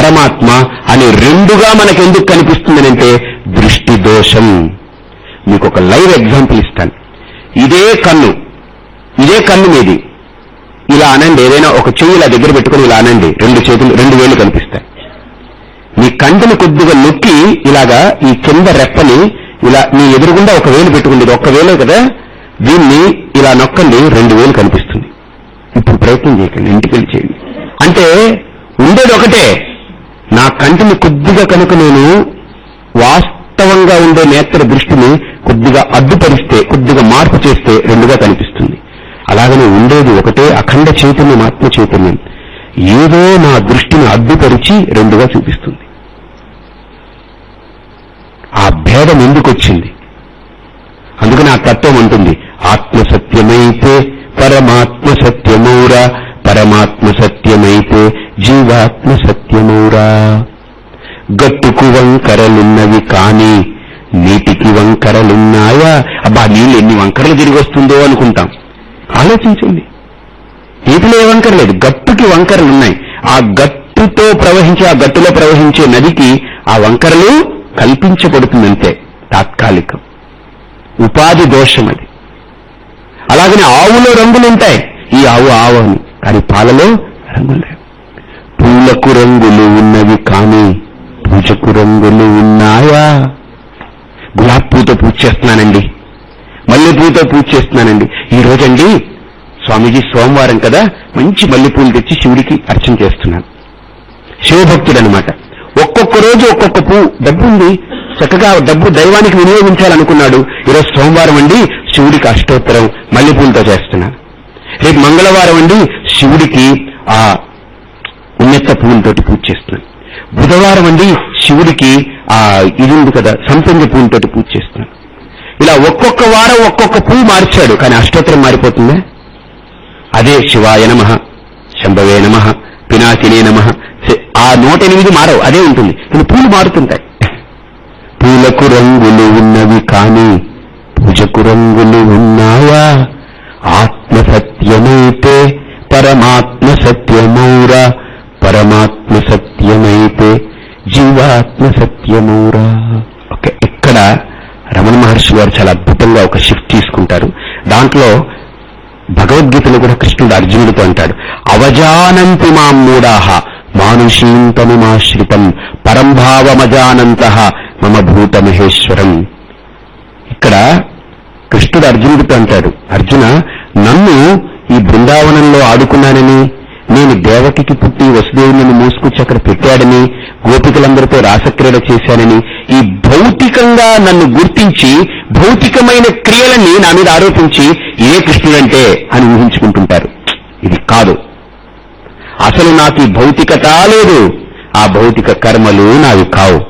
పరమాత్మ అని రెండుగా మనకు ఎందుకు కనిపిస్తుందనంటే దృష్టి దోషం. మీకు ఒక లైవ్ ఎగ్జాంపుల్ ఇస్తాను. ఇదే కన్ను. ఇదే కన్ను మీది. ఇలా అనండి ఏదైనా ఒక చెయ్యి ఇలా దగ్గర పెట్టుకుని ఇలా అనండి రెండు చేతులు రెండు వేలు కనిపిస్తాయి. మీ కంటిని కొద్దిగా నొక్కి ఇలాగా ఈ కింద రెప్పని ఇలా మీ ఎదురుగుండా ఒక వేలు పెట్టుకుంది ఒక్క వేలే కదా దీన్ని ఇలా నొక్కండి రెండు వేలు కనిపిస్తుంది. ఇప్పుడు ప్రయత్నం చేయకండి ఇంటికి వెళ్ళి చేయండి. అంటే ఉండేది ఒకటే. నా కంటిని కొద్దిగా కనుక నేను వాస్తవంగా ఉండే నేత్ర దృష్టిని కొద్దిగా అడ్డుపరిస్తే కొద్దిగా మార్పు చేస్తే రెండుగా కనిపిస్తుంది. అలాగనే ఉండేది ఒకటే అఖండ చైతన్యం ఆత్మ చైతన్యం. ఏదో నా దృష్టిని అడ్డుపరిచి రెండుగా చూపిస్తుంది. ఆ భేదం ఎందుకు వచ్చింది? అందుకని ఆ తత్వం ఉంటుంది ఆత్మ సత్యమైతే పరమాత్మ సత్యమౌరా పరమాత్మ సత్యమైతే జీవాత్మ సత్యం గట్టుకు వంకరలున్నవి కాని నీటికి వంకరలున్నాయా? అబ్బా నీళ్ళు ఎన్ని వంకరలు తిరిగి వస్తుందో అనుకుంటాం. ఆలోచించండి. నీటిలో ఏ వంకర లేదు. గట్టుకి వంకరలు ఉన్నాయి ఆ గట్టుతో ప్రవహించే ఆ గట్టులో ప్రవహించే నదికి ఆ వంకరలు కల్పించబడుతుందంతే తాత్కాలికం. ఉపాధి దోషం అది. అలాగనే ఆవులో రంగులుంటాయి. ఈ ఆవు ఆవు అని. కానీ పాలలో రంగులు లేవు. పూలకు రంగులు ఉన్నవి కానీ పూజకు రంగులు ఉన్నాయా? గులాబ్ పూతో పూజ చేస్తున్నానండి. మల్లెపూతో పూజ చేస్తున్నానండి. ఈ రోజండి స్వామీజీ సోమవారం కదా మంచి మల్లెపూలు తెచ్చి శివుడికి అర్చన చేస్తున్నాను. శివభక్తుడనమాట. ఒక్కొక్క రోజు ఒక్కొక్క పువ్వు డబ్బు ఉంది. చక్కగా డబ్బు దైవానికి వినియోగించాలనుకున్నాడు. ఈరోజు సోమవారం అండి శివుడికి అష్టోత్తరం మల్లెపూలతో చేస్తున్నాను. రేపు మంగళవారం అండి శివుడికి ఆ ఉన్నెత్త పువ్వులతోటి పూజ చేస్తున్నాను బుధవారం అండి శివుడికి ఆ ఇది ఉంది కదా సంపంగి పువ్వులతోటి పూజ చేస్తున్నాను ఇలా ఒక్కొక్క వారం ఒక్కొక్క పువ్వు మార్చాడు. కానీ అష్టోత్తరం మారిపోతుందా? అదే శివాయ నమ శంభవే నమ పినాకినే నమ. ఆ నూట ఎనిమిది మారవు అదే ఉంటుంది. కానీ పూలు మారుతుంటాయి. పూలకు రంగులు ఉన్నవి కానీ పూజకు రంగులు ఉన్నాయ ఆత్మ సత్యమైతే పరమాత్మ సత్యమౌరా పరమాత్మ సత్యమైతే జీవాత్మ సత్యమౌరా ఓకే ఇక్కడ రమణ మహర్షి గారు చాలా అద్భుతంగా ఒక షిఫ్ట్ తీసుకుంటారు. దాంట్లో భగవద్గీతలో కూడా కృష్ణుడు అర్జునుడితో అంటాడు అవజానంతి మాం మూడాహ మానుషీంతముమాశ్రితం పరంభావమజానంత మమ భూత మహేశ్వరం ఇక్కడ కృష్ణుడు అర్జునుడితో అంటాడు అర్జున నన్ను ఈ బృందావనంలో ఆడుకున్నానని నేను దేవకికి పుట్టి వసుదేవుని మోసుకొచ్చి అక్కడ పెట్టాడని గోపికలందరితో రాసక్రీడ చేశానని ఈ భౌతికంగా నన్ను గుర్తించి భౌతికమైన క్రియలని నా మీద ఆరోపించి ఏ కృష్ణుడంటే అని ఊహించుకుంటుంటారు. ఇది కాదు. అసలు నాకు ఈ భౌతికత లేదు. ఆ భౌతిక కర్మలు నావి కావు.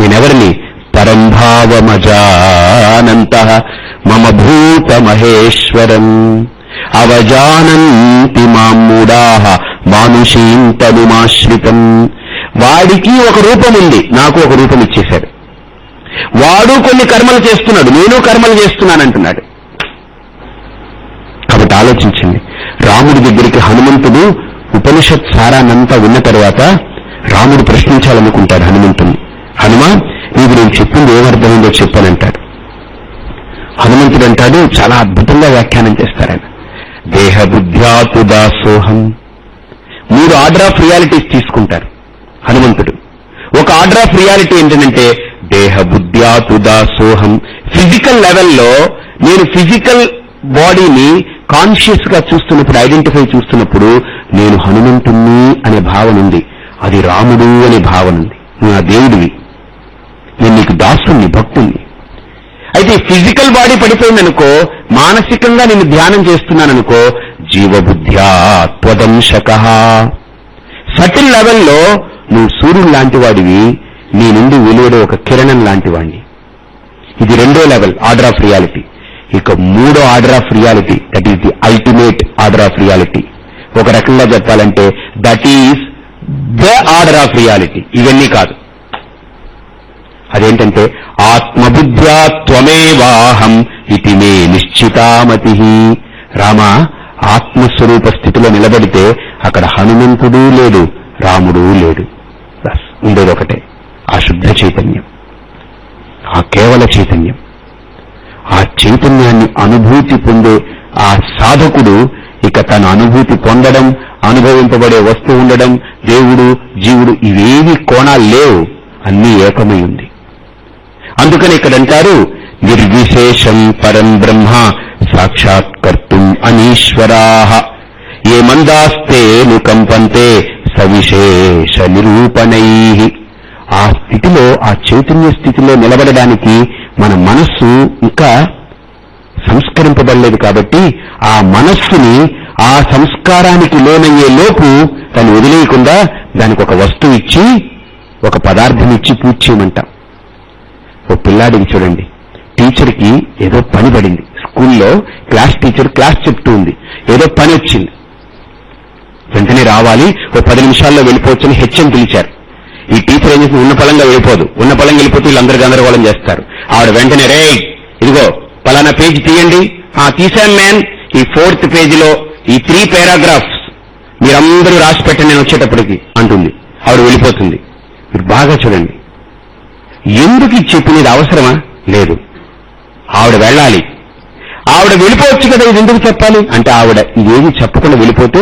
నేనెవరిని? పరంభావమజానంత మమ భూత మహేశ్వరం అవజానంతి మామూడాహ మానుషీం తనుమాశ్రితం. వాడికి ఒక రూపం ఉంది నాకు ఒక రూపం ఇచ్చేశాడు. వాడు కొన్ని కర్మలు చేస్తున్నాడు నేను కర్మలు చేస్తున్నానంటున్నాడు. కాబట్టి ఆలోచించండి రాముడి దగ్గరికి హనుమంతుడు ఉపనిషత్ సారానంతా ఉన్న తర్వాత రాముడు ప్రశ్నించాలనుకుంటాడు హనుమంతుని హనుమ నీకు నేను చెప్పింది ఏమర్థమైందో చెప్పానంటాడు. హనుమంతుడు అంటాడు చాలా అద్భుతంగా వ్యాఖ్యానం చేస్తారాయన దేహబుద్ధ్యాతుదాసోహం మూడు ఆర్డర్ ఆఫ్ రియాలిటీస్ తీసుకుంటారు హనుమంతుడు. ఒక ఆర్డర్ ఆఫ్ రియాలిటీ ఏంటంటే దేహబుద్ధ్యాతుదాసోహం ఫిజికల్ లెవెల్లో నేను ఫిజికల్ బాడీని కాన్షియస్గా చూస్తున్నప్పుడు ఐడెంటిఫై చూస్తున్నప్పుడు నేను హనుమంతుణ్ణి అనే భావన ఉంది. అది రాముడు అనే భావన ఉంది. నా దేవుడివి. నేను నీకు దాసుణ్ణి భక్తుణ్ణి. అయితే ఫిజికల్ బాడీ పడిపోయిందనుకో మానసికంగా నేను ధ్యానం చేస్తున్నాననుకో జీవబుద్ధ్యా త్వదంశక. సటిల్ లెవెల్లో నువ్వు సూర్యుడు లాంటి వాడివి నీ నుండి వెలువడే ఒక కిరణం లాంటి వాడిని ఇది రెండో లెవెల్ ఆర్డర్ ఆఫ్ రియాలిటీ. ఇక మూడో order of reality that is the ultimate order of reality. ఒక రకంగా చెప్పాలంటే that is the order of reality. ఇవన్నీ కాదు. అదేంటంటే ఆత్మబుద్ధ్యా త్వమేవాహం ఇది మే నిశ్చితామతి. రామ ఆత్మస్వరూప స్థితిలో నిలబడితే అక్కడ హనుమంతుడు లేడు రాముడు లేడు. బస్ ఉండేది ఒకటే ఆ శుద్ధ చైతన్యం. ఆ కేవల చైతన్యం. ఆ చైతన్యాన్ని అనుభూతి పొందే ఆ సాధకుడు ఇక తన అనుభూతి పొందడం అనుభవింపబడే వస్తువు ఉండడం దేవుడు జీవుడు ఇవేవి కోణాలు లేవు అన్నీ ఏకమై ఉంది. అందుకని ఇక్కడ అంటారు నిర్విశేషం పరం బ్రహ్మ సాక్షాత్కర్తుం అనీశ్వరా. ఏ మందాస్తే నుకంపంతే సవిశేష నిరూపణై. ఆ స్థితిలో ఆ చైతన్య స్థితిలో నిలబడడానికి మన మనస్సు ఇంకా సంస్కరింపబడలేదు కాబట్టి ఆ మనస్సుని ఆ సంస్కారానికి లోనయ్యే లోపు దాన్ని వదిలేయకుండా దానికి ఒక వస్తువు ఇచ్చి ఒక పదార్థం ఇచ్చి పూజ చేయమంటాం. ఓ పిల్లాడికి చూడండి. టీచర్కి ఏదో పని పడింది. స్కూల్లో క్లాస్ టీచర్ క్లాస్ చెప్తూ ఉంది. ఏదో పని వచ్చింది. వెంటనే రావాలి ఓ పది నిమిషాల్లో వెళ్ళిపోవచ్చని హెచ్ఎం పిలిచారు. ఈ టీచర్ ఏం చేసింది ఉన్న పలంగా వెళ్ళిపోదు. ఉన్న పలంగా వెళ్ళిపోతే వీళ్ళందరూ గందరగోళం చేస్తారు. ఆవిడ వెంటనే రే ఇదిగో పలానా పేజీ తీయండి. ఆ తీశాను మ్యాన్ ఈ ఫోర్త్ పేజీలో ఈ త్రీ పారాగ్రాఫ్స్ మీరందరూ రాసి పెట్టండి నేను వచ్చేటప్పటికి అంటుంది. ఆవిడ వెళ్ళిపోతుంది. మీరు బాగా చూడండి. ఎందుకు చెప్పినది అవసరమా? లేదు. ఆవిడ వెళ్ళాలి. ఆవిడ వెళ్ళిపోవచ్చు కదా ఇది ఎందుకు చెప్పాలి? అంటే ఆవిడ ఇదేమి చెప్పకుండా వెళ్ళిపోతే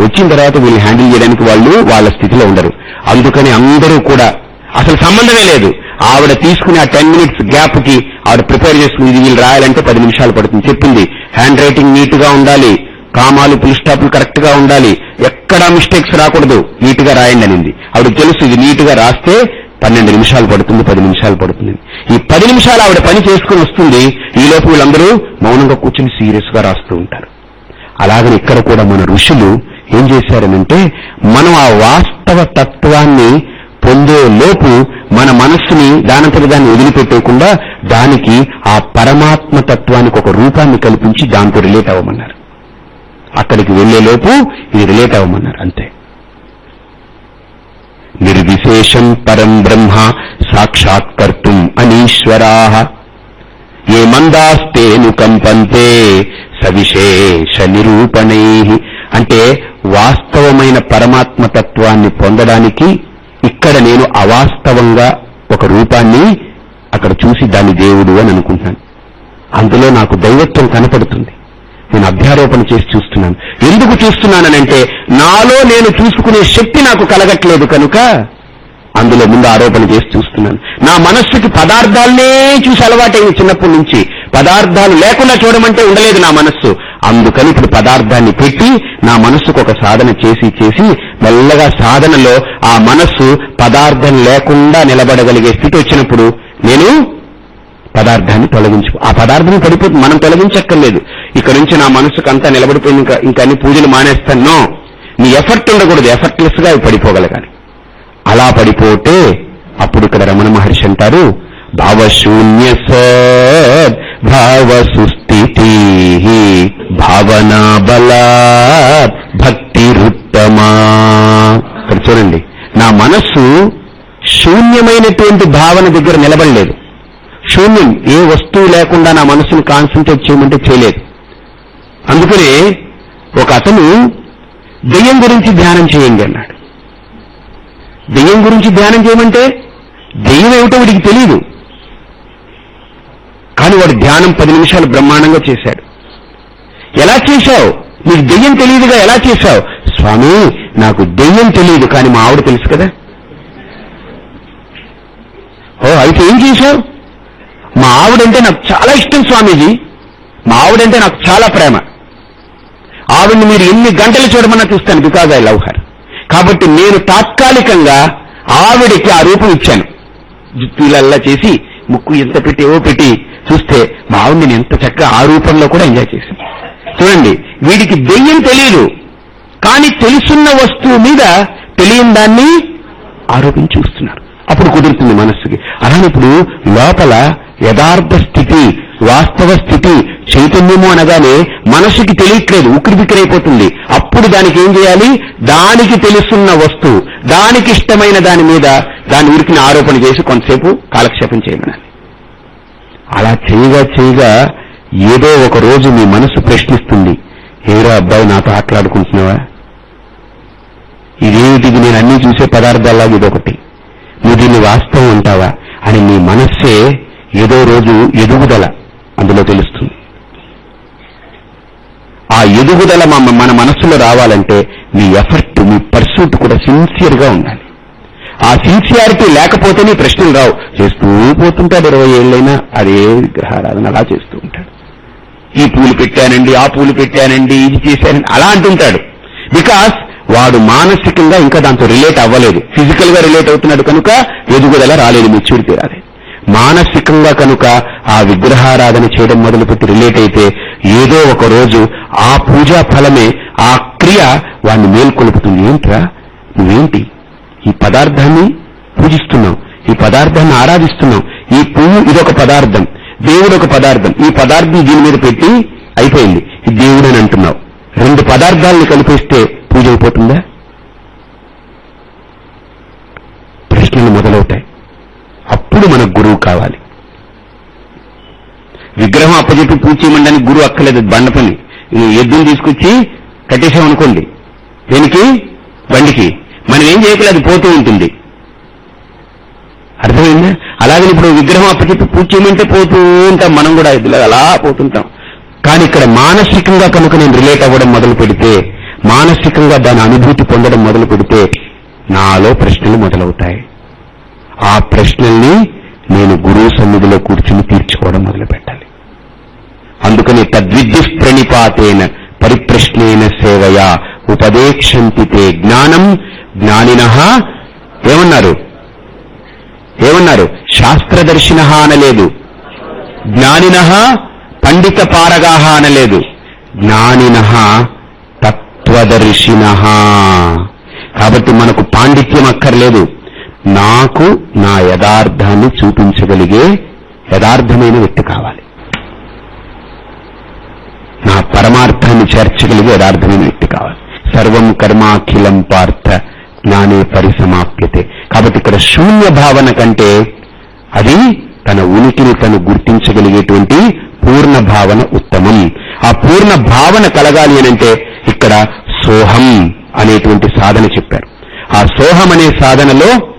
వచ్చిన తర్వాత వీళ్ళు హ్యాండిల్ చేయడానికి వాళ్ళు వాళ్ళ స్థితిలో ఉండరు. అందుకని అందరూ కూడా అసలు సంబంధమే లేదు. ఆవిడ తీసుకునే ఆ టెన్ మినిట్స్ గ్యాప్కి ఆవిడ ప్రిపేర్ చేసుకుని ఇది వీళ్ళు రాయాలంటే పది నిమిషాలు పడుతుంది. చెప్పింది హ్యాండ్ రైటింగ్ నీట్గా ఉండాలి. కామాలు పులిస్టాపులు కరెక్ట్గా ఉండాలి. ఎక్కడా మిస్టేక్స్ రాకూడదు. నీట్గా రాయండి అనింది. ఆవిడ తెలుసు ఇది నీట్గా రాస్తే పన్నెండు నిమిషాలు పడుతుంది పది నిమిషాలు పడుతుంది. ఈ పది నిమిషాలు ఆవిడ పని చేసుకుని వస్తుంది ఈ వీళ్ళందరూ మౌనంగా కూర్చుని సీరియస్గా రాస్తూ ఉంటారు. అలాగని ఇక్కడ కూడా మన ఋషులు ఏం చేశారనంటే మనం ఆ వాస్తవ తత్వాన్ని పొందే లోపు మన మనస్సుని దానంతటి దాన్ని వదిలిపెట్టేయకుండా దానికి ఆ పరమాత్మ తత్వానికి ఒక రూపాన్ని కల్పించి దాంతో రిలేట్ అవ్వమన్నారు. అక్కడికి వెళ్ళే లోపు ఇది రిలేట్ అవ్వమన్నారు అంతే. నిర్విశేషం పరం బ్రహ్మ సాక్షాత్కర్తుం అనీశ్వరా ఏ మందాస్తేను కంపంతే సవిశేష నిరూపణై అంటే వాస్తవమైన పరమాత్మ తత్వాన్ని పొందడానికి ఇక్కడ నేను అవాస్తవంగా ఒక రూపాన్ని అక్కడ చూసి దాని దేవుడు అని అనుకుంటాను అందులో నాకు దైవత్వం కనపడుతుంది. నేను అధ్యారోపణ చేసి చూస్తున్నాను. ఎందుకు చూస్తున్నానంటే నాలో నేను చూసుకునే శక్తి నాకు కలగట్లేదు కనుక అందులో ముందు ఆరోపణ చేసి చూస్తున్నాను. నా మనస్సుకి పదార్థాలనే చూసి అలవాటైంది చిన్నప్పటి నుంచి. పదార్థాలు లేకుండా చూడమంటే ఉండలేదు నా మనస్సు. అందుకని ఇప్పుడు పదార్థాన్ని పెట్టి నా మనస్సుకు ఒక సాధన చేసి చేసి మెల్లగా సాధనలో ఆ మనస్సు పదార్థం లేకుండా నిలబడగలిగే స్థితి వచ్చినప్పుడు నేను పదార్థాన్ని తొలగించు ఆ పదార్థం పడిపోతుంది మనం తొలగించక్కర్లేదు. ఇక్కడ నుంచి నా మనసుకు అంతా నిలబడిపోయింది ఇంకా ఇంకా అన్ని పూజలు మానేస్తాను. నీ. ఎఫర్ట్ ఉండకూడదు. ఎఫర్ట్లెస్గా అవి పడిపోగలగాలి. అలా పడిపోతే అప్పుడు ఇక్కడ రమణ మహర్షి అంటారు భావశూన్య భావ సుస్థితి భావనా బలా భక్తిరుత్తమా. ఇక్కడ చూడండి. నా మనస్సు శూన్యమైనటువంటి భావన దగ్గర నిలబడలేదు. శూన్యం. ఏ వస్తువు లేకుండా నా మనసుని కాన్సన్ట్రేట్ చేయమంటే చేయలేదు. అందుకనే ఒక అతను దెయ్యం గురించి ధ్యానం చేయండి అన్నాడు. దెయ్యం గురించి ధ్యానం చేయమంటే దెయ్యం ఏమిటో వాడికి తెలియదు కానీ వాడు ధ్యానం పది నిమిషాలు బ్రహ్మాండంగా చేశాడు. ఎలా చేశావు? నీకు దెయ్యం తెలియదుగా ఎలా చేశావు? స్వామి నాకు దెయ్యం తెలియదు కానీ మా ఆవిడ తెలుసు కదా. ఓ అయితే ఏం చేశావు? మా ఆవిడంటే నాకు చాలా ఇష్టం స్వామీజీ. మా ఆవిడంటే నాకు చాలా ప్రేమ. ఆవిడ్ని మీరు ఎన్ని గంటలు చూడమన్నా చూస్తాను బికాజ్ ఐ లవ్ హర్ కాబట్టి నేను తాత్కాలికంగా ఆవిడికి ఆ రూపం ఇచ్చాను. జుత్తులల్లా చేసి ముక్కు ఎంత పెట్టి ఏవో పెట్టి చూస్తే మా ఆవిడ్ని ఎంత చక్కగా ఆ రూపంలో కూడా ఎంజాయ్ చేశాను. చూడండి వీడికి దెయ్యం తెలియదు కానీ తెలుసున్న వస్తువు మీద తెలియని దాన్ని ఆరోపించి చూస్తున్నారు. అప్పుడు కుదురుతుంది మనస్సుకి. అలానే ఇప్పుడు లోపల యథార్థ స్థితి వాస్తవ స్థితి చైతన్యము అనగానే మనసుకి తెలియట్లేదు ఉక్కిరిబిక్కిరైపోతుంది. అప్పుడు దానికి ఏం చేయాలి? దానికి తెలుసున్న వస్తువు దానికి ఇష్టమైన దాని మీద దాని ఉరికిని ఆరోపణ చేసి కొంతసేపు కాలక్షేపం చేయమనాలి. అలా చేయగా చేయగా ఏదో ఒక రోజు మీ మనసు ప్రశ్నిస్తుంది. ఏరా అబ్బాయి నాతో ఆటలాడుకుంటున్నావా? ఇదేమిటిది నేను అన్ని చూసే పదార్థాలాగా ఇదొకటి. నువ్వు దీన్ని వాస్తవం అంటావా? అని నీ మనస్సే ఏదో రోజు ఎదుగుదల అందులో తెలుస్తుంది. ఆ ఎదుగుదల మన మనస్సులో రావాలంటే మీ ఎఫర్ట్ మీ పర్సూట్ కూడా సిన్సియర్గా ఉండాలి. ఆ సిన్సియారిటీ లేకపోతే నీ ప్రశ్నలు రావు. చేస్తూ పోతుంటాడు ఇరవై ఏళ్ళైనా అదే విగ్రహారాధన అలా చేస్తూ ఉంటాడు. ఈ పూలు పెట్టానండి ఆ పూలు పెట్టానండి ఇది చేశానండి అలా అంటుంటాడు. బికాస్ వాడు మానసికంగా ఇంకా దాంతో రిలేట్ అవ్వలేదు. ఫిజికల్గా రిలేట్ అవుతున్నాడు కనుక ఎదుగుదల రాలేదు మెచ్యూరిటీ రాలేదు మానసికంగా కనుక ఆ విగ్రహారాధన చేయడం మొదలుపెట్టి రిలేట్ అయితే ఏదో ఒక రోజు ఆ పూజా ఫలమే ఆ క్రియ వాడిని మేల్కొలుపుతుంది. ఏంట్రా? నువ్వేంటి? ఈ పదార్థాన్ని పూజిస్తున్నాం ఈ పదార్థాన్ని ఆరాధిస్తున్నాం ఈ పువ్వు ఇదొక పదార్థం దేవుడు ఒక పదార్థం ఈ పదార్థం దీని మీద పెట్టి అయిపోయింది. ఇది దేవుడు అని అంటున్నావు. రెండు పదార్థాలను కలిపిస్తే పూజ అయిపోతుందా ప్రశ్నలు మొదలవుతాయి. అప్పుడు మనకు గురువు కావాలి. విగ్రహం అప్పచెప్పి పూజ చేయమండానికి గురువు అక్కర్లేదు. బండ పని. ఎద్దును తీసుకొచ్చి కట్టేసామనుకోండి దేనికి? బండికి. మనం ఏం చేయకలేదు అది పోతూ ఉంటుంది. అర్థమైందా? అలాగే ఇప్పుడు విగ్రహం అప్పచెప్పి పూజ చేయమంటే పోతూ ఉంటాం. మనం కూడా ఇదిలా అలా పోతుంటాం. కానీ ఇక్కడ మానసికంగా కనుక నేను రిలేట్ అవ్వడం మొదలు పెడితే మానసికంగా దాని అనుభూతి పొందడం మొదలు పెడితే నాలో ప్రశ్నలు మొదలవుతాయి. ఆ ప్రశ్నల్ని నేను గురువు సన్నిధిలో కూర్చుని తీర్చుకోవడం మొదలు పెట్టాలి. అందుకని తద్విద్యు ప్రణిపాతేన పరిప్రశ్నేన సేవయా ఉపదేక్షంతితే జ్ఞానం జ్ఞానిన. ఏమన్నారు? ఏమన్నారు? శాస్త్రదర్శిన అనలేదు. జ్ఞానిన పండిత పారగాహ అనలేదు. జ్ఞానిన తత్వదర్శిన కాబట్టి మనకు పాండిత్యం అక్కర్లేదు. నాకు నా యథార్థాన్ని చూపించగలిగే యథార్థమైన వ్యక్తి కావాలి. నా పరమార్థాన్ని చేర్చగలిగే యథార్థమైన వ్యక్తి కావాలి. సర్వం కర్మాఖిలం పార్థ జ్ఞానే పరిసమాప్యతే. కాబట్టి ఇక్కడ శూన్య భావన కంటే అది తన ఉనికిని తను గుర్తించగలిగేటువంటి పూర్ణ భావన ఉత్తమం. ఆ పూర్ణ భావన కలగాలి అనంటే ఇక్కడ సోహం అనేటువంటి సాధన చెప్పారు. ఆ సోహం అనే సాధనలో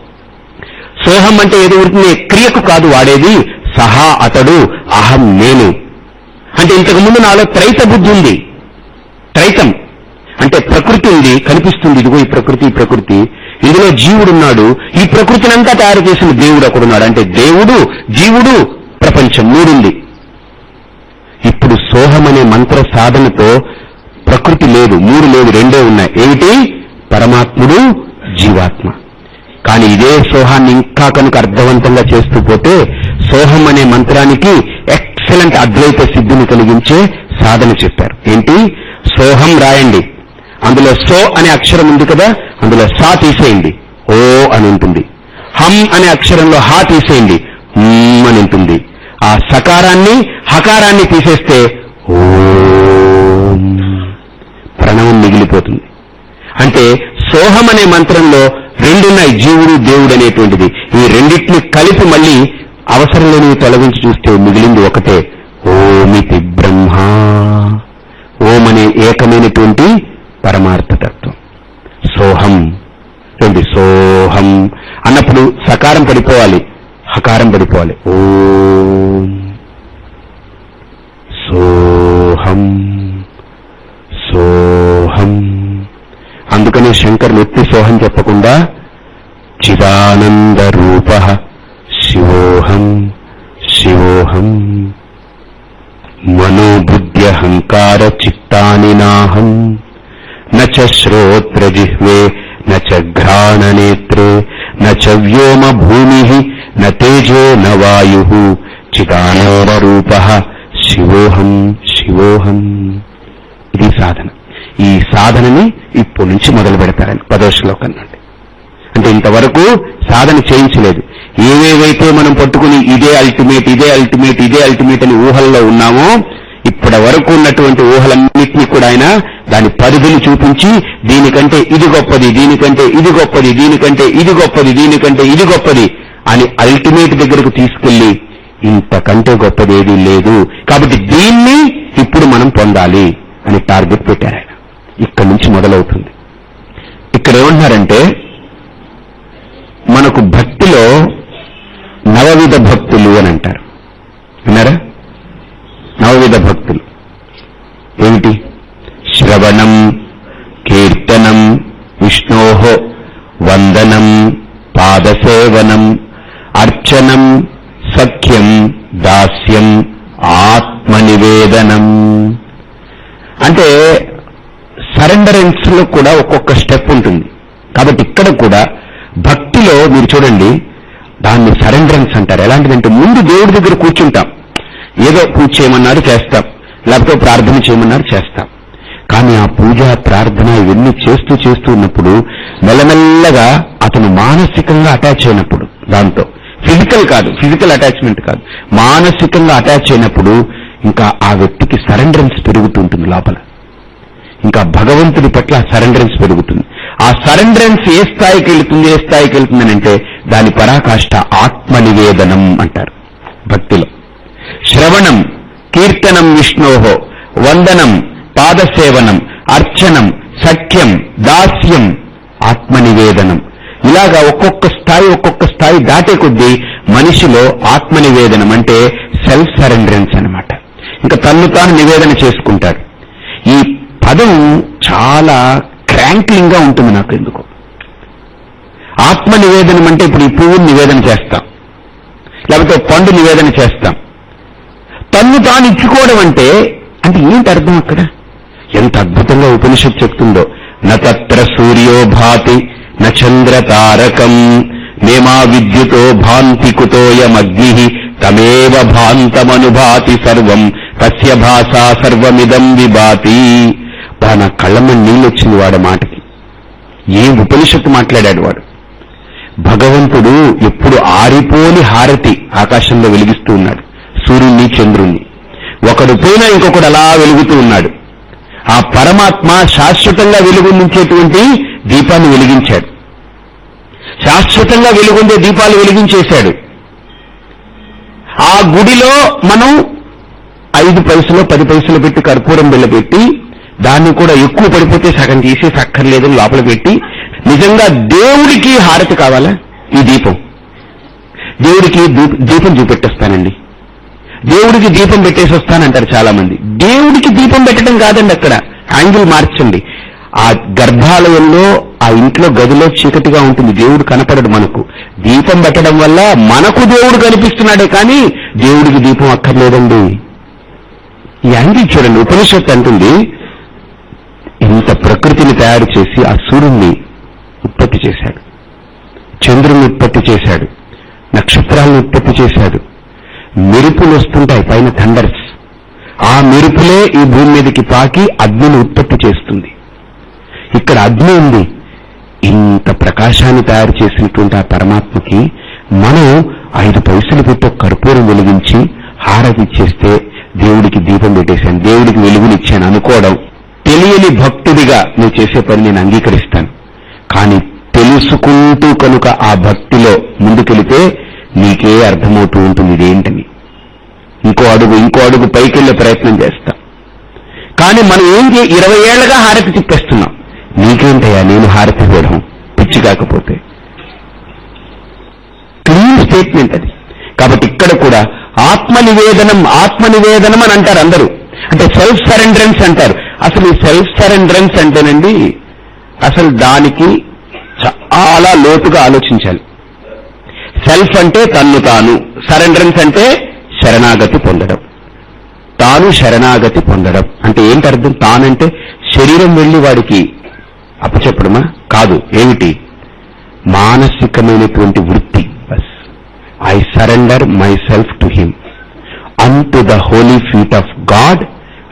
సోహం అంటే ఏదో ఉంటుంది క్రియకు కాదు వాడేది సహా అతడు అహం నేను. అంటే ఇంతకు ముందు నాలో త్రైత బుద్ధి ఉంది. త్రైతం. అంటే ప్రకృతి ఉంది కనిపిస్తుంది ఇదిగో ఈ ప్రకృతి ప్రకృతి. ఇందులో జీవుడున్నాడు ఈ ప్రకృతినంతా తయారు చేసిన దేవుడు ఒకడున్నాడు అంటే దేవుడు జీవుడు ప్రపంచం మూడుంది. ఇప్పుడు సోహం అనే మంత్ర సాధనతో ప్రకృతి లేదు మూడు లేదు రెండే ఉన్నాయి. ఏమిటి? పరమాత్ముడు జీవాత్మ. కానీ ఇదే సోహాన్ని ఇంకా కనుక అర్థవంతంగా చేస్తూ పోతే సోహం అనే మంత్రానికి ఎక్సలెంట్ అద్వైత సిద్ధిని కలిగించే సాధన చెప్పారు. ఏంటి? సోహం రాయండి. అందులో సో అనే అక్షరం ఉంది కదా అందులో సా తీసేయండి. ఓ అని ఉంటుంది. హం అనే అక్షరంలో హా తీసేయండి. అని ఉంటుంది. ఆ సకారాన్ని హకారాన్ని తీసేస్తే ఓం. ప్రణవం మిగిలిపోతుంది. అంటే సోహం అనే మంత్రంలో రెండున్నాయి జీవుడు దేవుడు అనేటువంటిది. ఈ రెండింటిని కలిపి మళ్ళీ అవసరం లేనివి తొలగించి చూస్తే మిగిలింది ఒకటే. ఓమితి బ్రహ్మ. ఓం అనే ఏకమైనటువంటి పరమార్థతత్వం సోహం. ఏంటి? సోహం. అన్నప్పుడు సకారం పడిపోవాలి. హకారం పడిపోవాలి. ఓం. సోహం సోహం. అందుకనే శంకర్ ఎత్తి సోహం చెప్పకుండా చిదానంద రూప శివోహం శివోహం. మనోబుద్ధ్యహంకార చిత్తాని నాహం. నచ శ్రోత్రజిహ్వే నచ ఘ్రాణనేత్రే నచ వ్యోమ భూమి తేజో న చిదానంద రూప శివోహం శివోహం. ఇది సాధన. ఈ సాధనని ఇప్పటి నుంచి మొదలు పెడతారని పదో శ్లోకం నుండి. అంటే ఇంతవరకు సాధన చేయించలేదు. ఏవేవైతే మనం పట్టుకుని ఇదే అల్టిమేట్ ఇదే అల్టిమేట్ ఇదే అల్టిమేట్ అని ఊహల్లో ఉన్నామో ఇప్పటి వరకు ఉన్నటువంటి ఊహలన్నింటినీ కూడా ఆయన దాని పరిధిని చూపించి దీనికంటే ఇది గొప్పది దీనికంటే ఇది గొప్పది దీనికంటే ఇది గొప్పది దీనికంటే ఇది గొప్పది అని అల్టిమేట్ దగ్గరకు తీసుకెళ్ళి ఇంతకంటే గొప్పది లేదు. కాబట్టి దీన్ని ఇప్పుడు మనం పొందాలి అని టార్గెట్ పెట్టారు ఆయన. ఇక్కడి నుంచి మొదలవుతుంది. ఇక్కడ ఏమంటున్నారంటే మనకు భక్తిలో నవవిధ భక్తులు అని అంటారు. విన్నారా? నవవిధ భక్తులు. ఏమిటి? శ్రవణం కీర్తనం విష్ణో వందనం పాదసేవనం అర్చనం సఖ్యం దాస్యం ఆత్మనివేదనం అంటే సరెండరెన్స్లో కూడా ఒక్కొక్క స్టెప్ ఉంటుంది. కాబట్టి ఇక్కడ కూడా భక్తిలో మీరు చూడండి దాన్ని సరెండరెన్స్ అంటారు. ఎలాంటిదంటే ముందు దేవుడి దగ్గర కూర్చుంటాం. ఏదో పూజ చేయమన్నారు చేస్తాం. లేకపోతే ప్రార్థన చేయమన్నారు చేస్తాం. కానీ ఆ పూజ ప్రార్థన ఇవన్నీ చేస్తూ చేస్తూ ఉన్నప్పుడు మెల్లమెల్లగా అతను మానసికంగా అటాచ్ అయినప్పుడు దాంతో. ఫిజికల్ కాదు ఫిజికల్ అటాచ్మెంట్ కాదు. మానసికంగా అటాచ్ అయినప్పుడు ఇంకా ఆ వ్యక్తికి సరెండరెన్స్ పెరుగుతుంటుంది లోపల. ఇంకా భగవంతుడి పట్ల సరెండరెన్స్ పెరుగుతుంది. ఆ సరెండరెన్స్ ఏ స్థాయికి వెళుతుంది ఏ స్థాయికి వెళుతుందని అంటే దాని పరాకాష్ట ఆత్మనివేదనం అంటారు భక్తిలో. శ్రవణం కీర్తనం విష్ణోహో వందనం పాదసేవనం అర్చనం సఖ్యం దాస్యం ఆత్మనివేదనం. ఇలాగా ఒక్కొక్క స్థాయి ఒక్కొక్క స్థాయి దాటే కొద్దీ మనిషిలో ఆత్మనివేదనం అంటే సెల్ఫ్ సరెండరెన్స్ అనమాట ఇంకా తన్ను తాను నివేదన చేసుకుంటాడు. ఈ పదం చాలా క్రాంక్లింగ్గా ఉంటుంది నాకు ఎందుకు ఆత్మ నివేదనం అంటే ఇప్పుడు ఈ పువ్వుని నివేదన చేస్తాం. లేకపోతే పండు నివేదన చేస్తాం. తన్ను తాను ఇచ్చుకోవడం అంటే అంటే ఏంటి అర్థం అక్కడ? ఎంత అద్భుతంగా ఉపనిషత్ చెప్తుందో. నత్ర సూర్యో భాతి నచంద్ర తారకం మేమా విద్యుతో భాంతి కుతోయమగ్ని తమేవ భాంతమనుభాతి సర్వం తస్య భాషా సర్వమిదం విభాతి. నా కళ్ళమని నీళ్ళొచ్చింది వాడి మాటకి. ఏం ఉపనిషత్తు మాట్లాడాడు వాడు? భగవంతుడు ఎప్పుడు ఆరిపోని హారతి ఆకాశంలో వెలిగిస్తూ ఉన్నాడు సూర్యుణ్ణి చంద్రుణ్ణి. ఒకడు పోయినా ఇంకొకడు అలా వెలుగుతూ ఉన్నాడు. ఆ పరమాత్మ శాశ్వతంగా వెలుగునించేటువంటి దీపాన్ని వెలిగించాడు. శాశ్వతంగా వెలుగుండే దీపాలు వెలిగించేశాడు. ఆ గుడిలో మనం ఐదు పైసలు పది పైసలు పెట్టి కర్పూరం వెళ్ళబెట్టి పెట్టి దాన్ని కూడా ఎక్కువ పడిపోతే సగం తీసేసి అక్కర్లేదని లోపల పెట్టి నిజంగా దేవుడికి హారతి కావాలా? ఈ దీపం. దేవుడికి దీపం చూపెట్టేస్తానండి. దేవుడికి దీపం పెట్టేసి వస్తానంటారు చాలా మంది దేవుడికి దీపం పెట్టడం కాదండి అక్కడ. యాంగిల్ మార్చండి. ఆ గర్భాలయంలో ఆ ఇంట్లో గదిలో చీకటిగా ఉంటుంది. దేవుడు కనపడడు మనకు. దీపం పెట్టడం వల్ల మనకు దేవుడు కనిపిస్తున్నాడే కానీ దేవుడికి దీపం అక్కర్లేదండి. ఈ యాంగిల్ చూడండి. ఉపనిషత్తు అంటుంది ఇంత ప్రకృతిని తయారు చేసి ఆ సూర్యుణ్ణి ఉత్పత్తి చేశాడు. చంద్రుని ఉత్పత్తి చేశాడు. నక్షత్రాలను ఉత్పత్తి చేశాడు. మెరుపులు వస్తుంటాయి పైన థండర్స్. ఆ మెరుపులే ఈ భూమి మీదకి పాకి అగ్నిని ఉత్పత్తి చేస్తుంది. ఇక్కడ అగ్ని ఉంది. ఇంత ప్రకాశాన్ని తయారు చేసినటువంటి ఆ పరమాత్మకి మనం ఐదు పైసలు పెట్టి కర్పూరం వెలిగించి హారతి ఇచ్చేస్తే దేవుడికి దీపం పెట్టేశాను. దేవుడికి వెలుగునిచ్చాను అనుకోవడం తెలియని భక్తుడిగా నువ్వు చేసే పని నేను అంగీకరిస్తాను. కానీ తెలుసుకుంటూ కనుక ఆ భక్తిలో ముందుకెళితే నీకే అర్థమవుతూ ఉంటుంది ఇదేంటని ఇంకో అడుగు ఇంకో అడుగు పైకెళ్ళే ప్రయత్నం చేస్తాం. కానీ మనం ఏం ఇరవై ఏళ్ళగా హారతి తిప్పేస్తున్నాం. నీకేంటయ్యా? నేను హారతి ఇవ్వడం పిచ్చి కాకపోతే. క్లీన్ స్టేట్మెంట్ అది. కాబట్టి ఇక్కడ కూడా ఆత్మ నివేదనం ఆత్మ నివేదనం అని అంటారు అందరూ. అంటే సెల్ఫ్ సరెండరెన్స్ అంటారు. అసలు ఈ సెల్ఫ్ సరెండరెన్స్ అంటేనండి అసలు దానికి చాలా లోతుగా ఆలోచించాలి. సెల్ఫ్ అంటే తన్ను తాను. సరెండరెన్స్ అంటే శరణాగతి పొందడం. తాను శరణాగతి పొందడం. అంటే ఏంటి అర్థం? తానంటే శరీరం వెళ్ళి వాడికి అప్పచెప్పడమా? కాదు. ఏమిటి? మానసికమైనటువంటి వృత్తి. But I surrender myself to him on the holy feet of God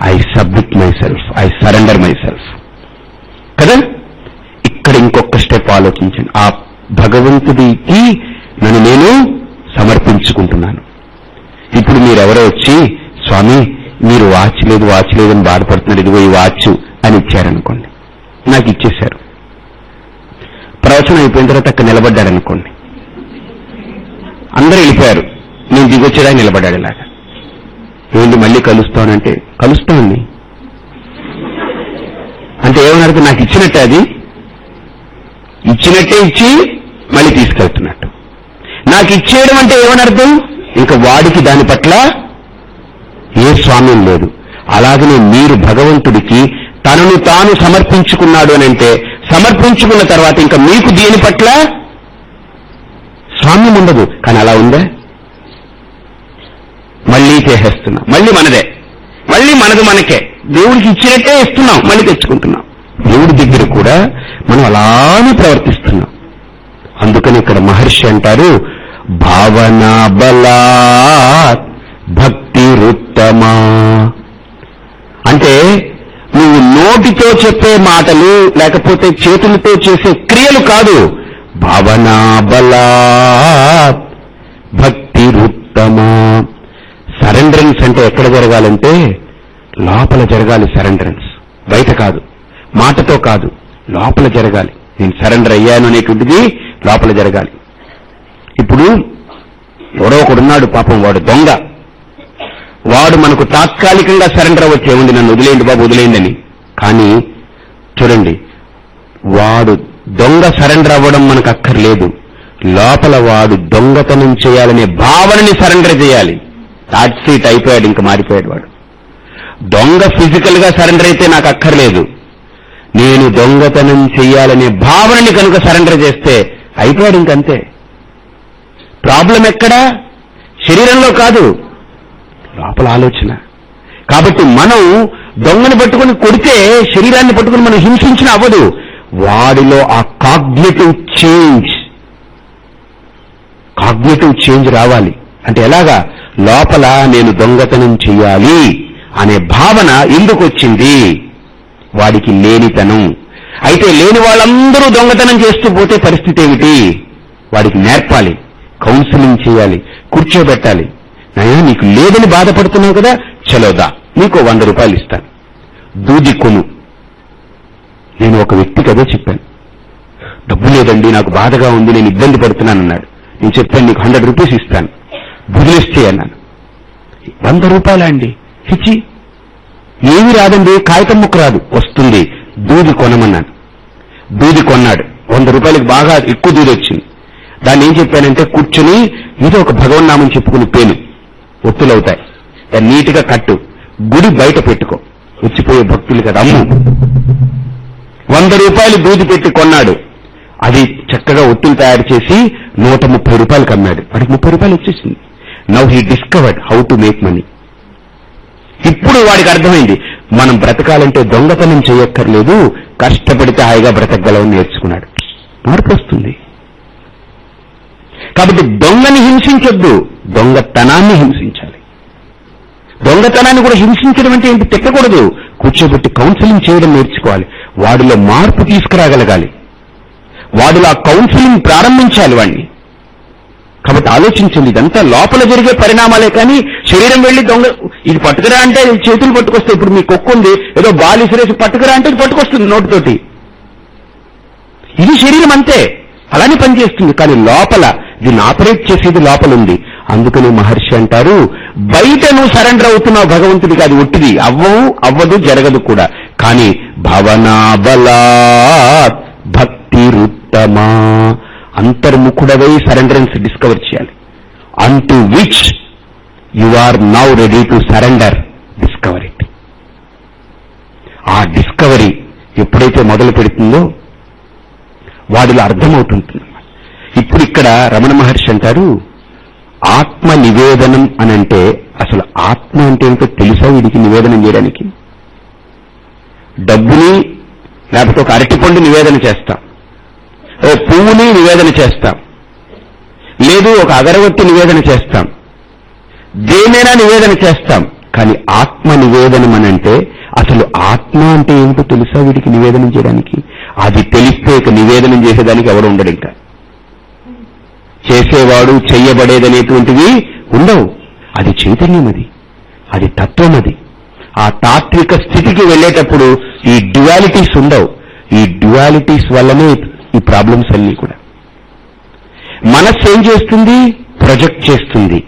I submit myself I surrender myself కదా? ఇక్కడ ఇంకొక స్టెప్ ఆలోచించండి. ఆ భగవంతుడికి నన్ను నేను సమర్పించుకుంటున్నాను. ఇప్పుడు మీరెవరో వచ్చి స్వామి మీరు వాచ్ లేదు వాచ్ లేదని బాధపడుతున్నారు. ఇదిగో ఈ వాచ్ అని ఇచ్చారనుకోండి. నాకు ఇచ్చేశారు. ప్రవచనం అయిపోయిన తర్వాత అక్కడ నిలబడ్డాడనుకోండి అందరూ వెళ్ళిపోయారు. నేను దిగొచ్చేదా నిలబడ్డాడు ఇలాగా. ఏంటి మళ్ళీ కలుస్తానంటే? కలుస్తాను అంటే ఏమన్నారు నాకు ఇచ్చినట్టే అది. ఇచ్చినట్టే ఇచ్చి మళ్ళీ తీసుకెళ్తున్నట్టు. నాకు ఇచ్చేయడం అంటే ఏమనర్థం? ఇంకా వాడికి దాని పట్ల ఏ స్వామ్యం లేదు. అలాగనే మీరు భగవంతుడికి తనను తాను సమర్పించుకున్నాడు అని అంటే సమర్పించుకున్న తర్వాత ఇంకా మీకు దీని పట్ల స్వామ్యం ఉండదు. కానీ అలా ఉందా? మళ్ళీ చేసేస్తున్నాం. మళ్ళీ మనదే. మళ్ళీ మనది మనకే. దేవుడికి ఇచ్చినట్టే ఇస్తున్నాం. మళ్ళీ తెచ్చుకుంటున్నాం. దేవుడి దగ్గర కూడా మనం అలానే ప్రవర్తిస్తున్నాం. అందుకని ఇక్కడ మహర్షి అంటారు భావనా బలా భక్తి రుత్తమా. అంటే నువ్వు నోటితో చెప్పే మాటలు లేకపోతే చేతులతో చేసే క్రియలు కాదు. భావనా బలా భక్తి రుత్తమా సరెండరెన్స్ ఎక్కడ జరగాలంటే లోపల జరగాలి సరెండరెన్స్. బయట కాదు. మాటతో కాదు. లోపల జరగాలి. నేను సరెండర్ అయ్యాను అనేటువంటిది లోపల జరగాలి. ఇప్పుడు ఎవరో ఒకడున్నాడు పాపం వాడు దొంగ. వాడు మనకు తాత్కాలికంగా సరెండర్ అవ్వచ్చు ఏముంది నన్ను వదిలేయండి బాబు వదిలేయండి కానీ చూడండి వాడు దొంగ సరెండర్ అవ్వడం మనకు అక్కర్లేదు. లోపల వాడు దొంగతనం చేయాలనే భావనని సరెండర్ చేయాలి. టాట్ సీట్ అయిపోయాడు ఇంకా మారిపోయాడు వాడు. దొంగ ఫిజికల్గా సరెండర్ అయితే నాకు అక్కర్లేదు. నేను దొంగతనం చెయ్యాలనే భావనని కనుక సరెండర్ చేస్తే అయిపోయాడు ఇంకంతే. ప్రాబ్లం ఎక్కడా? శరీరంలో కాదు. లోపల ఆలోచన. కాబట్టి మనం దొంగను పట్టుకుని కొడితే శరీరాన్ని పట్టుకుని మనం హింసించిన అవ్వదు. వాడిలో ఆ కాగ్నేటివ్ చేంజ్. కాగ్నేటివ్ చేంజ్ రావాలి. అంటే ఎలాగా? లోపల నేను దొంగతనం చెయ్యాలి అనే భావన ఎందుకు వచ్చింది వాడికి లేనితనం. అయితే లేని వాళ్ళందరూ దొంగతనం చేస్తూ పోతే పరిస్థితి ఏమిటి? వాడికి నేర్పాలి కౌన్సిలింగ్ చేయాలి కూర్చోబెట్టాలి. నయా నీకు లేదని బాధపడుతున్నావు కదా? చలోదా నీకు వంద రూపాయలు ఇస్తాను. దూది కొను. నేను ఒక వ్యక్తికి అదే చెప్పాను. డబ్బు లేదండి నాకు బాధగా ఉంది నేను ఇబ్బంది పడుతున్నానన్నాడు. నేను చెప్పాను నీకు హండ్రెడ్ రూపీస్ ఇస్తాను. బుదిలిస్తే అన్నాను. వంద రూపాయలా అండి? ఇచ్చి. ఏమి రాదండి కాగితం ముక్క రాదు. వస్తుంది దూది కొనమన్నాను. దూది కొన్నాడు. వంద రూపాయలకి బాగా ఎక్కువ దూది వచ్చింది. దాన్ని ఏం చెప్పానంటే కూర్చుని ఏదో ఒక భగవన్నామని చెప్పుకుని పేను. ఒత్తులవుతాయి. దాన్ని నీట్గా కట్టు. గుడి బయట పెట్టుకో. వచ్చిపోయే భక్తులు కదా అమ్ము. వంద రూపాయలు దూది పెట్టి కొన్నాడు. అది చక్కగా ఒత్తులు తయారు చేసి నూట ముప్పై రూపాయలకు అమ్మాడు. వాడికి ముప్పై రూపాయలు వచ్చేసింది. Now he discovered how to make money ఇప్పుడు వాడికి అర్థమైంది. మనం బ్రతకాలంటే దొంగతనం చేయక్కర్లేదు కష్టపడితే హాయిగా బ్రతకగలవని నేర్చుకున్నాడు. మార్పు వస్తుంది. కాబట్టి దొంగని హింసించొద్దు దొంగతనాన్ని హింసించాలి. దొంగతనాన్ని కూడా హింసించడం అంటే ఏంటి తిట్టకూడదు. కూర్చోబెట్టి కౌన్సిలింగ్ చేయడం నేర్చుకోవాలి. వాడిలో మార్పు తీసుకురాగలగాలి. వాడిలో ఆ కౌన్సిలింగ్ ప్రారంభించాలి వాడిని కాబట్టి ఆలోచించండి ఇదంతా లోపల జరిగే పరిణామాలే కానీ శరీరం వెళ్ళి దొంగ ఇది పట్టుకురా అంటే చేతులు పట్టుకొస్తే ఇప్పుడు మీ కుక్క ఉంది ఏదో బాల్ ఇసిరేసి పట్టుకురా అంటే ఇది పట్టుకొస్తుంది నోటితోటి. ఇది శరీరం అంతే అలానే పనిచేస్తుంది కానీ లోపల దీన్ని ఆపరేట్ చేసేది లోపల ఉంది. అందుకని మహర్షి అంటారు బయట నువ్వు సరెండర్ అవుతున్నావు భగవంతుడికి అది ఒట్టిది అవ్వవు అవ్వదు జరగదు కూడా. కానీ భవనాబలా భక్తిరుత్తమా? భక్తి రుత్తమా అంతర్ముఖుడవై సరెండరెన్స్ డిస్కవర్ చేయాలి. అంటూ which you are now ready to surrender discover it ఆ డిస్కవరీ ఎప్పుడైతే మొదలు పెడుతుందో వాడిలో అర్థమవుతుంటుంది. ఇప్పుడు ఇక్కడ రమణ మహర్షి అంటారు ఆత్మ నివేదనం అని అంటే అసలు ఆత్మ అంటే ఏంటో తెలుసా వీడికి నివేదనం చేయడానికి? డబ్బుని లేకపోతే ఒక అరటిపండు నివేదన చేస్తాం. ఓ పువ్వుని నివేదన చేస్తాం. లేదు ఒక అగరవత్తి నివేదన చేస్తాం. దేనైనా నివేదన చేస్తాం. కానీ ఆత్మ నివేదనం అని అంటే అసలు ఆత్మ అంటే ఏమిటో తెలుసా వీడికి నివేదనం చేయడానికి? అది తెలిస్తే ఇక నివేదనం చేసేదానికి ఎవడు ఉండడు ఇంకా. చేసేవాడు చెయ్యబడేదనేటువంటివి ఉండవు. అది చైతన్యం అది. అది తత్వం అది. ఆ తాత్విక స్థితికి వెళ్ళేటప్పుడు ఈ డ్యువాలిటీస్ ఉండవు. ఈ డ్యువాలిటీస్ వల్లనే ఈ ప్రాబ్లమ్స్ అన్నీ కూడా. మనస్సు ఏం చేస్తుంది? ప్రొజెక్ట్ చేస్తుంది.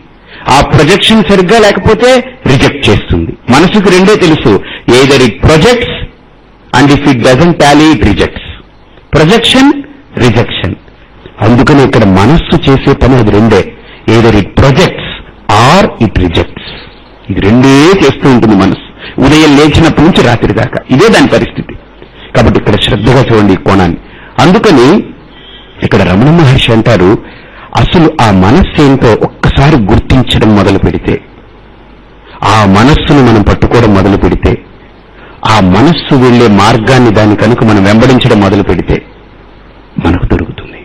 ఆ ప్రొజెక్షన్ సరిగ్గా లేకపోతే రిజెక్ట్ చేస్తుంది. మనసుకు రెండే తెలుసు. Either it projects and if it doesn't tally it rejects. Projection rejection. అందుకని ఇక్కడ మనస్సు చేసే పని అది రెండే. Either it projects or it rejects. ఇది రెండే చేస్తూ ఉంటుంది మనస్సు. ఉదయం లేచినప్పటి నుంచి రాత్రి దాకా. ఇదే దాని పరిస్థితి. కాబట్టి ఇక్కడ శ్రద్ధగా చూడండి ఈ కోణాన్ని. అందుకని ఇక్కడ రమణ మహర్షి అంటారు అసలు ఆ మనస్సేంటో ఒక్కసారి గుర్తించడం మొదలు పెడితే ఆ మనస్సును మనం పట్టుకోవడం మొదలు పెడితే ఆ మనస్సు వెళ్ళే మార్గాన్ని దాని కనుక మనం వెంబడించడం మొదలు పెడితే మనకు దొరుకుతుంది.